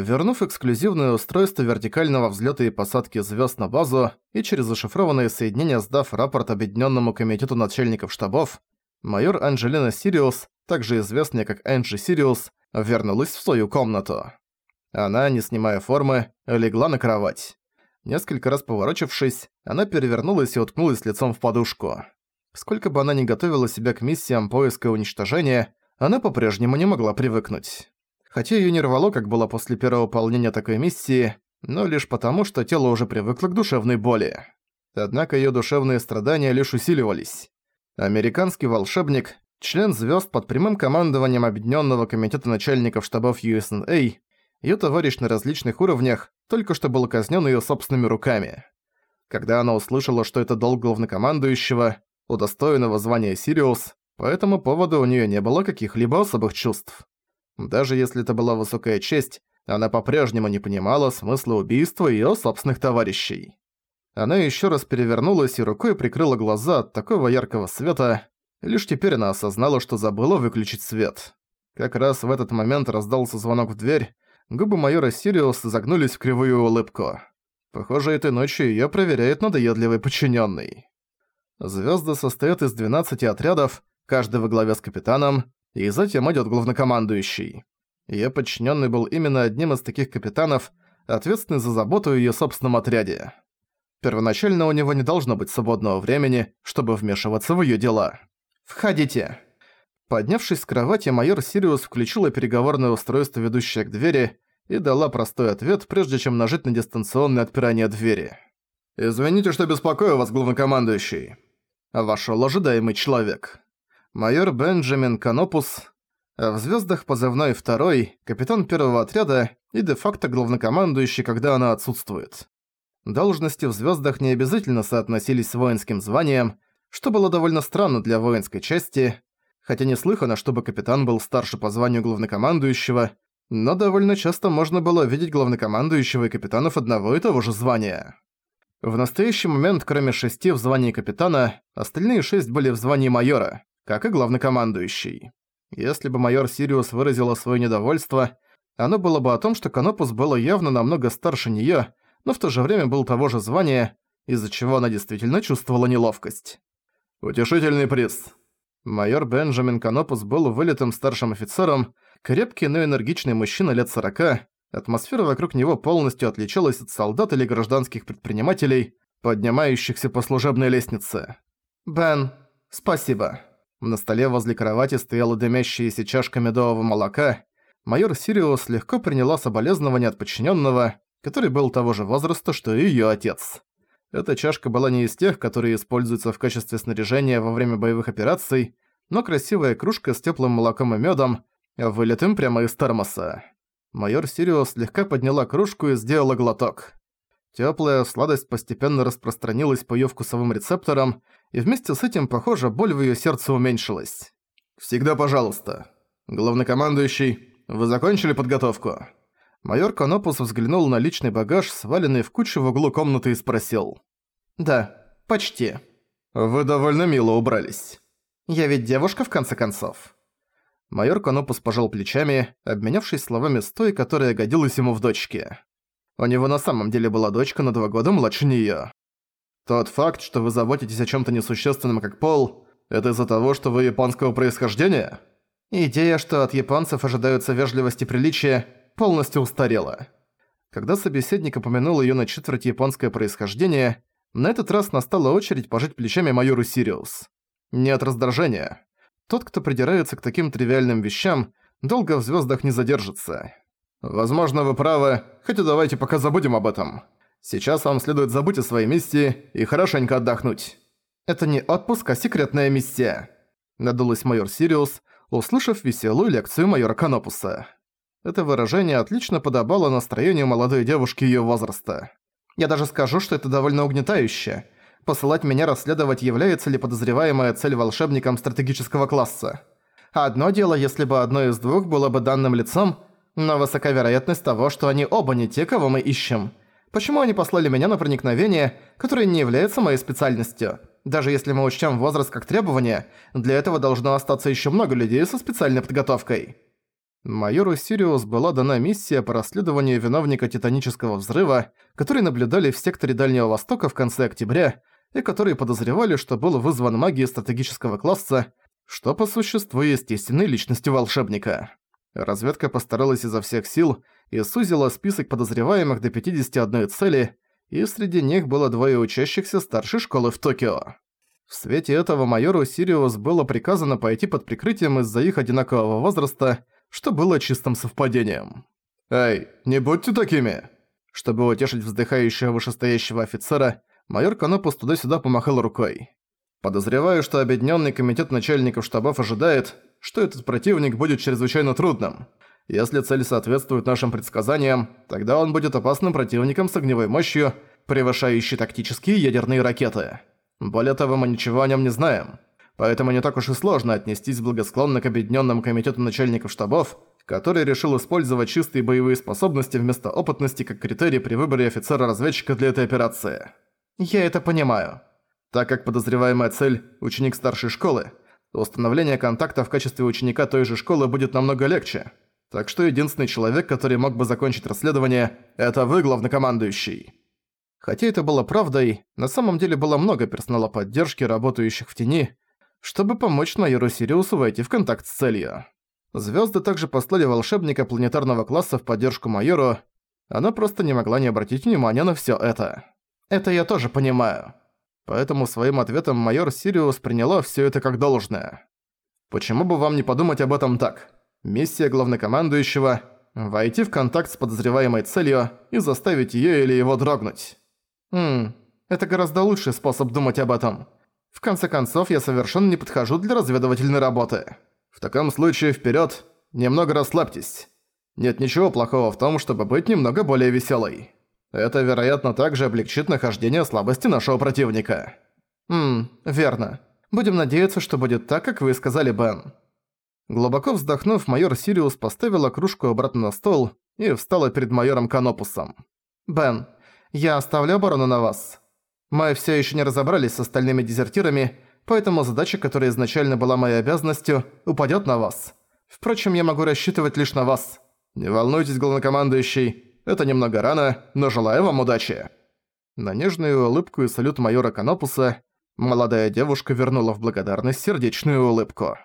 Вернув эксклюзивное устройство вертикального взлета и посадки звезд на базу и через зашифрованные соединения сдав рапорт Объединенному комитету начальников штабов, майор Анджелина Сириус, также известная как Энджи Сириус, вернулась в свою комнату. Она, не снимая формы, легла на кровать. Несколько раз поворочившись, она перевернулась и уткнулась лицом в подушку. Сколько бы она ни готовила себя к миссиям поиска и уничтожения, она по-прежнему не могла привыкнуть. Хотя её не рвало, как было после первого выполнения такой миссии, но лишь потому, что тело уже привыкло к душевной боли. Однако её душевные страдания лишь усиливались. Американский волшебник, член звёзд под прямым командованием Объединённого комитета начальников штабов USNA, её товарищ на различных уровнях, только что был казнён её собственными руками. Когда она услышала, что это долг главнокомандующего, удостоенного звания Сириус, по этому поводу у неё не было каких-либо особых чувств. Даже если это была высокая честь, она по-прежнему не понимала смысла убийства её собственных товарищей. Она ещё раз перевернулась и рукой прикрыла глаза от такого яркого света, лишь теперь она осознала, что забыла выключить свет. Как раз в этот момент раздался звонок в дверь, губы майора Сириус загнулись в кривую улыбку. Похоже, этой ночью её проверяет надоедливый подчинённый. Звёзды состоят из 12 отрядов, каждый во главе с капитаном, и затем идёт главнокомандующий. Её подчинённый был именно одним из таких капитанов, ответственный за заботу о её собственном отряде. Первоначально у него не должно быть свободного времени, чтобы вмешиваться в её дела. «Входите!» Поднявшись с кровати, майор Сириус включила переговорное устройство, ведущее к двери, и дала простой ответ, прежде чем нажать на дистанционное отпирание двери. «Извините, что беспокою вас, главнокомандующий». Вошёл ожидаемый человек майор Бенджамин Канопус, в «Звёздах» позывной второй, капитан первого отряда и де-факто главнокомандующий, когда она отсутствует. Должности в «Звёздах» не обязательно соотносились с воинским званием, что было довольно странно для воинской части, хотя не слыхано, чтобы капитан был старше по званию главнокомандующего, но довольно часто можно было видеть главнокомандующего и капитанов одного и того же звания. В настоящий момент, кроме шести в звании капитана, остальные шесть были в звании майора, как и главнокомандующий. Если бы майор Сириус выразила свое недовольство, оно было бы о том, что Канопус было явно намного старше неё, но в то же время был того же звания, из-за чего она действительно чувствовала неловкость. «Утешительный приз». Майор Бенджамин Канопус был вылитым старшим офицером, крепкий, но энергичный мужчина лет сорока. Атмосфера вокруг него полностью отличалась от солдат или гражданских предпринимателей, поднимающихся по служебной лестнице. «Бен, спасибо». На столе возле кровати стояла дымящаяся чашка медового молока. Майор Сириус легко приняла соболезнование от подчиненного, который был того же возраста, что и ее отец. Эта чашка была не из тех, которые используются в качестве снаряжения во время боевых операций, но красивая кружка с теплым молоком и медом, вылитым прямо из термоса. Майор Сириус слегка подняла кружку и сделала глоток. Теплая сладость постепенно распространилась по её вкусовым рецепторам, и вместе с этим, похоже, боль в её сердце уменьшилась. «Всегда пожалуйста. Главнокомандующий, вы закончили подготовку?» Майор Конопус взглянул на личный багаж, сваленный в кучу в углу комнаты, и спросил. «Да, почти». «Вы довольно мило убрались». «Я ведь девушка, в конце концов». Майор Конопус пожал плечами, обменявшись словами с той, которая годилась ему в дочке. У него на самом деле была дочка на два года младше неё. Тот факт, что вы заботитесь о чём-то несущественном, как пол, это из-за того, что вы японского происхождения? Идея, что от японцев ожидаются вежливости и приличия, полностью устарела. Когда собеседник упомянул её на четверть японское происхождение, на этот раз настала очередь пожать плечами майору Сириус. Не от раздражения. Тот, кто придирается к таким тривиальным вещам, долго в звёздах не задержится. Возможно, вы правы, хотя давайте пока забудем об этом. Сейчас вам следует забыть о своей миссии и хорошенько отдохнуть. Это не отпуск, а секретная миссия. Надулась майор Сириус, услышав веселую лекцию майора Канопуса. Это выражение отлично подобало настроению молодой девушки её возраста. Я даже скажу, что это довольно угнетающе. Посылать меня расследовать, является ли подозреваемая цель волшебником стратегического класса. Одно дело, если бы одно из двух было бы данным лицом, но высока вероятность того, что они оба не те, кого мы ищем. Почему они послали меня на проникновение, которое не является моей специальностью? Даже если мы учтем возраст как требование, для этого должно остаться еще много людей со специальной подготовкой. Майору Сириус была дана миссия по расследованию виновника титанического взрыва, который наблюдали в секторе Дальнего Востока в конце октября, и которые подозревали, что был вызван магией стратегического класса, что по существу естественной личностью волшебника. Разведка постаралась изо всех сил и сузила список подозреваемых до 51 цели, и среди них было двое учащихся старшей школы в Токио. В свете этого майору Сириус было приказано пойти под прикрытием из-за их одинакового возраста, что было чистым совпадением. «Эй, не будьте такими!» Чтобы утешить вздыхающего вышестоящего офицера, майор Канопус туда-сюда помахал рукой. Подозреваю, что Объединенный комитет начальников штабов ожидает, что этот противник будет чрезвычайно трудным. Если цель соответствует нашим предсказаниям, тогда он будет опасным противником с огневой мощью, превышающей тактические ядерные ракеты. Более того, мы ничего о нем не знаем. Поэтому не так уж и сложно отнестись благосклонно к Объединенному комитету начальников штабов, который решил использовать чистые боевые способности вместо опытности как критерий при выборе офицера-разведчика для этой операции. Я это понимаю. Так как подозреваемая цель – ученик старшей школы, установление контакта в качестве ученика той же школы будет намного легче. Так что единственный человек, который мог бы закончить расследование – это вы, главнокомандующий. Хотя это было правдой, на самом деле было много персонала поддержки, работающих в тени, чтобы помочь майору Сириусу войти в контакт с целью. Звезды также послали волшебника планетарного класса в поддержку майору, она просто не могла не обратить внимания на все это. Это я тоже понимаю. Поэтому своим ответом майор Сириус приняла все это как должное. Почему бы вам не подумать об этом так? Миссия главнокомандующего – войти в контакт с подозреваемой целью и заставить её или его дрогнуть. Хм, это гораздо лучший способ думать об этом. В конце концов, я совершенно не подхожу для разведывательной работы. В таком случае вперёд, немного расслабьтесь. Нет ничего плохого в том, чтобы быть немного более весёлой. Это, вероятно, также облегчит нахождение слабости нашего противника. Ммм, верно. Будем надеяться, что будет так, как вы сказали, Бен. Глубоко вздохнув, майор Сириус поставила кружку обратно на стол и встала перед майором Канопусом. «Бен, я оставлю оборону на вас. Мы все еще не разобрались с остальными дезертирами, поэтому задача, которая изначально была моей обязанностью, упадет на вас. Впрочем, я могу рассчитывать лишь на вас. Не волнуйтесь, главнокомандующий, это немного рано, но желаю вам удачи». На нежную улыбку и салют майора Канопуса молодая девушка вернула в благодарность сердечную улыбку.